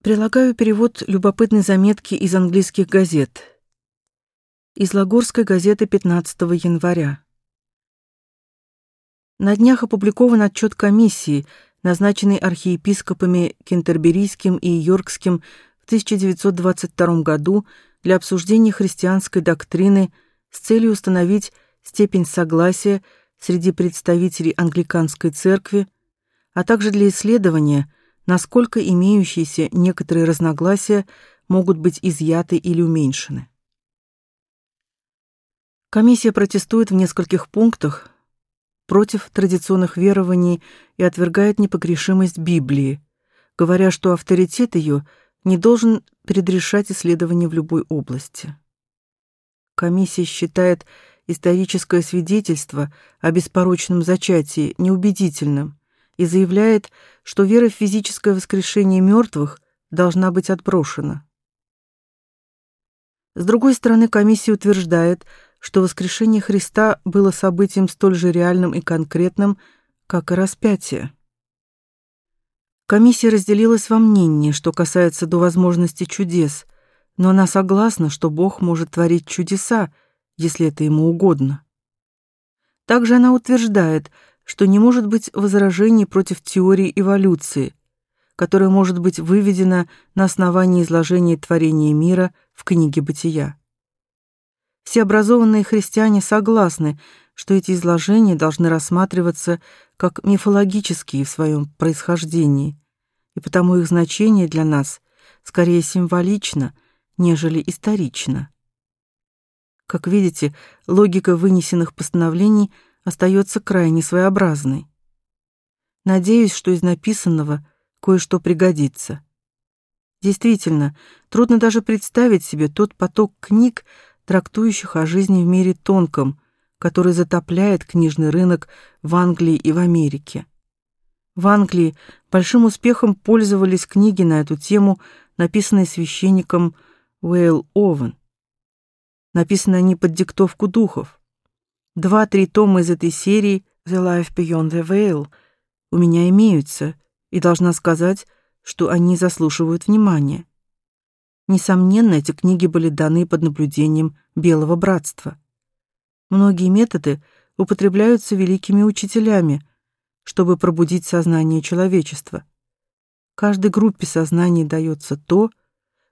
Прилагаю перевод любопытной заметки из английских газет. Из Лагорской газеты 15 января. На днях опубликован отчет комиссии, назначенной архиепископами Кентерберийским и Йоркским в 1922 году для обсуждения христианской доктрины с целью установить степень согласия среди представителей англиканской церкви, а также для исследования – насколько имеющиеся некоторые разногласия могут быть изъяты или уменьшены. Комиссия протестует в нескольких пунктах против традиционных верований и отвергает непогрешимость Библии, говоря, что авторитет ее не должен предрешать исследования в любой области. Комиссия считает историческое свидетельство о беспорочном зачатии неубедительным и заявляет, что вера в физическое воскрешение мертвых должна быть отброшена. С другой стороны, комиссия утверждает, что воскрешение Христа было событием столь же реальным и конкретным, как и распятие. Комиссия разделилась во мнении, что касается до возможности чудес, но она согласна, что Бог может творить чудеса, если это ему угодно. Также она утверждает, что не может быть возражений против теории эволюции, которая может быть выведена на основании изложения творения мира в книге Бытия. Все образованные христиане согласны, что эти изложения должны рассматриваться как мифологические в своем происхождении, и потому их значение для нас скорее символично, нежели исторично. Как видите, логика вынесенных постановлений – остается крайне своеобразной. Надеюсь, что из написанного кое-что пригодится. Действительно, трудно даже представить себе тот поток книг, трактующих о жизни в мире тонком, который затопляет книжный рынок в Англии и в Америке. В Англии большим успехом пользовались книги на эту тему, написанные священником Уэйл Овен. Написаны они под диктовку духов. Два-три тома из этой серии «The Life Beyond the Veil» у меня имеются, и должна сказать, что они заслуживают внимания. Несомненно, эти книги были даны под наблюдением Белого Братства. Многие методы употребляются великими учителями, чтобы пробудить сознание человечества. Каждой группе сознаний дается то,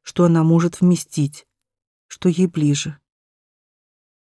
что она может вместить, что ей ближе.